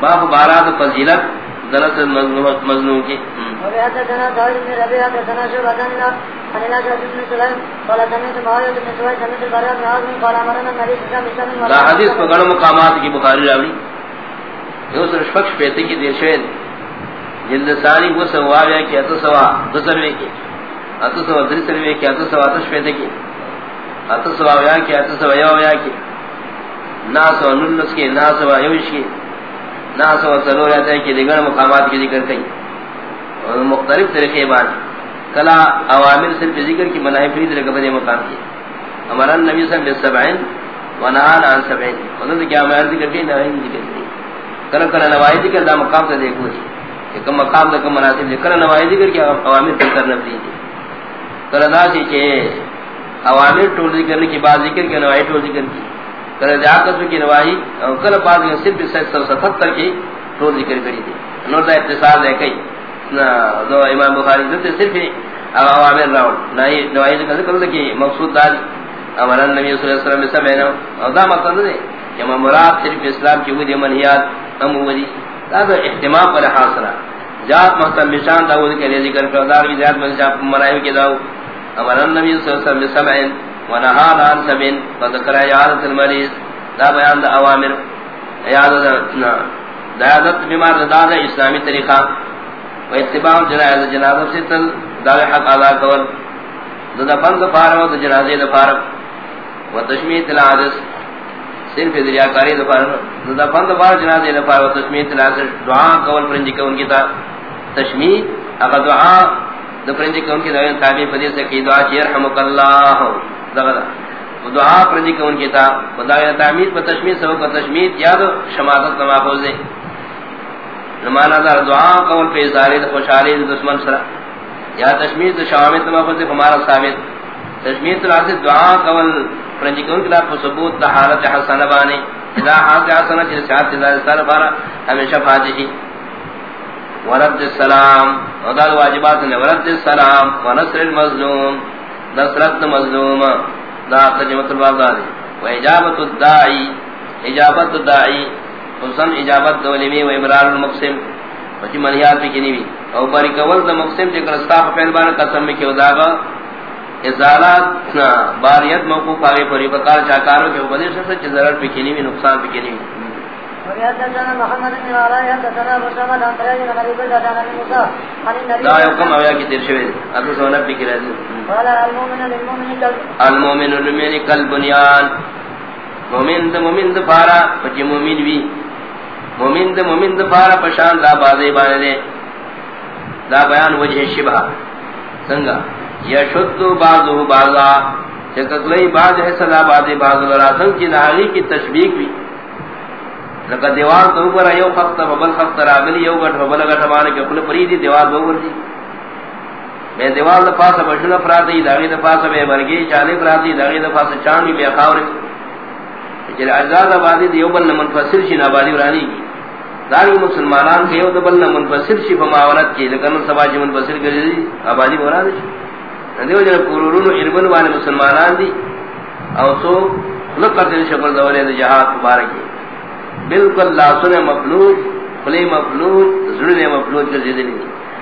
باب بارات فضیلت درس مظلوم کی۔ حدیث پر گڑ مقامات کی بخاری راوی۔ یہ سر شخص پیتے کی دیر جلد ثانی وہ سواویا کی اتو سوا دو سروے کی۔ اتو سوا دری سروے کی اتو سوا اتش پیتے کی۔ اتو سواویا کی اتو سوا یاویا کی۔ ناس و نلس کی ناس و یوش کی ناس و سلو جاتا ہے کہ دیگر مقامات کی ذکر کئی۔ اور مختلف طریقے بعد کلا عوامل صرف ذکر کی مناہی فرید رکبت مقام کی ہمارا نبی صلی اللہ علیہ وسلم ونہان عن سبعین۔ انہوں نے کیا ہمارا ذکر کی نوائی ذکر کی کلا کلا نوائی ذکر دا مقام تا دیکھو جی۔ کہ کم مقام دا کم مناسب کلا نوائی ذکر کی عوامل ذکر نفری جی۔ کلا دا سی چھے عوامل ٹول ذکر کی بعد ذکر کی نوائی ٹول ذکر کی۔ کل جاکت کی نواہی اور کل بعد میں صرف سو ستہتر کی تو ذکر کری تھی نور دا اتصال ہے کئی دو امام بخاری نے صرف عوامر راؤ نہیں نواہی ذکر کر کہ مقصود دار امر نبی صلی اللہ علیہ وسلم سب ہے نا اور دا مطلب ہے کہ مراد صرف اسلام کی ودی منہیات ہم ودی. دا اہتمام پر حاصل جات مطلب محتم بشان داود کے لیے ذکر کر دار بھی ذات من جاپ منائے کے داو امر نبی صلی اللہ علیہ وسلم سب ونہان عن سبین فذکر عیادت المریض دا بیان دا اوامر. عیادت دا عیادت بیمار دا دا اسلامی طریقہ. و اتباع جنائز جنازہ سے تل دا حق آدھا کول. دا دا فن دا فارم دا جنازی دا فارم و تشمیت العادس صرف دریاکاری دا فارم دا دا فن دا فارم جنازی دا فارم و تشمیت العادس دعا کول پرنجی کون کی تا. تشمیت، اگر دعا دا پرنجی کون کی دا تابع فدیس کی دعا چی رحمک اللہ. دغدا دعا پر دی کون کیتا خدا یا تعمید پر تشمید سبب پر تشمید یاد شمادت نماخوز دے نمانا دار دعا قول پہ ازاری خوشحالی دشمن سرا یا تشمید شوامت نماخوز دے ہمارا ثابت. تشمید تلاسی دعا قول پر دی کون کیتا پر ثبوت دا حالت حسن بانے اذا حالت حسن چیز سیاد تیزار سال بارا ہمیشہ فاتحی ورد السلام. وداد واجبات نے ورد السلام. ونصر المظلوم. نصرت مظلوم دا ترجمہ الباب و اجابت الداعی اجابت الداعی حسن اجابت دولمی و ابرار المقسم وچی منیات بھی کنی بھی او باری کول دا مقسم چکر استاف پہل بارا قسم میں کیو داغا ازالات باریت موقوف آگے پری بکار چاکاروں کے اوپدیش سے چی ضرر پہ کنی بھی نقصان پہ کنی بھی دا یو کم اویا کی تیر شوید اتو سونا پی کی المومن المومن کل بنیان مومن دا مومن دا پارا پچی مومن بھی مومن دا مومن دا پارا پشان دا بازی بانے دے. دا بیان وجہ شبہ. سنگا. یشد بازو بازا. چکتلئی باز ہے صدا بازی بازو لرا. سنگ چی ناغی کی تشبیق بھی لکہ دیوار تو اوپر ایو خط ببل خط راغلی، یو گٹ ببل گٹ مانے کہ کل پریدی دیوار دو ورجی میں دیوار دا پاسا بشن فراتی داغی دا پاسا بے مرگی چالی فراتی داغی دا پاسا چانی بے خاوری چلی اجزاد آبادی دیو بلن منفصل شی نابادی ورانی کی داری مسلمانان کے یو دا بلن منفصل شی فماولت کی، لکن سباجی منفصل کری دی، آبادی ورانی شی۔ دیو جنب قرورون و اربن وانے مسلمانان دی۔ او سو لقتل شکل دولے دا جہاد مبارکی بالکل لاسن مفلوج، خلی مفلوج زرن مفلوج کر زیدنی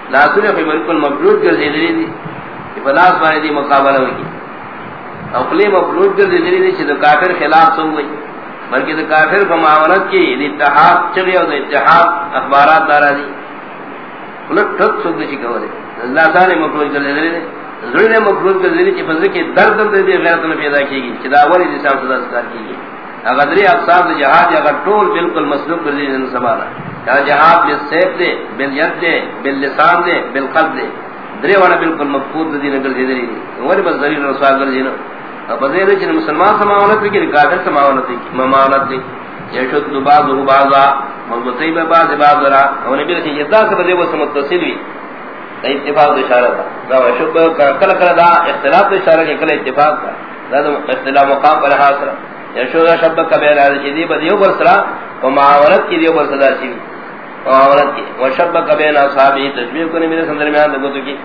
دی لاسن خلی بالکل مفلوج کر زیدنی دی فلاس بانے دی مقابلہ ہوئی او خلی مفلوج کر زیدنی دی چھے کافر خلاف سو ہوئی بلکہ دا کافر کو معاونت کی دی اتحاد چگی اور دا اتحاد اخبارات دارا دی خلق ٹھک سوک دی کہو دے اللہ سانے مفلوج کر زیدنی دی زرن مفلوج کر زیدنی چھے فضل کی درد دے دی غیرت میں پیدا کی گی چھے دا اولی دی سام صدا سکار کی گی اگر دری اقسام دے جہاد اگر ٹول بالکل مسلوب کر دی سبانا یا جہاد بالسیف دے بالید دے باللسان دے بالقلب دے۔ دری وانا بالکل مفقود دی نگر دی دری دی ولی بس ذریع رسول کر دینا اب دیر چن مسلمان سماونت بھی کافر سماونت دی مماونت دی یشد بعض بعضه بعضا مضبطی بے بعض بعض را۔ اور نبی رسی یدا سے بدے وہ متصل ہوئی۔ اتفاق اشارہ تھا دا شب کل کل دا اختلاف اشارہ کے کل اتفاق تھا دا اختلاف مقام پر حاصل یشودا شب کبیر ہے جدی بدیو برسرا۔ و معاونت کی دیو برسدا چی معاونت کی و شب اصحابی تشبیہ کو میرے سندر میں آن کو تو کی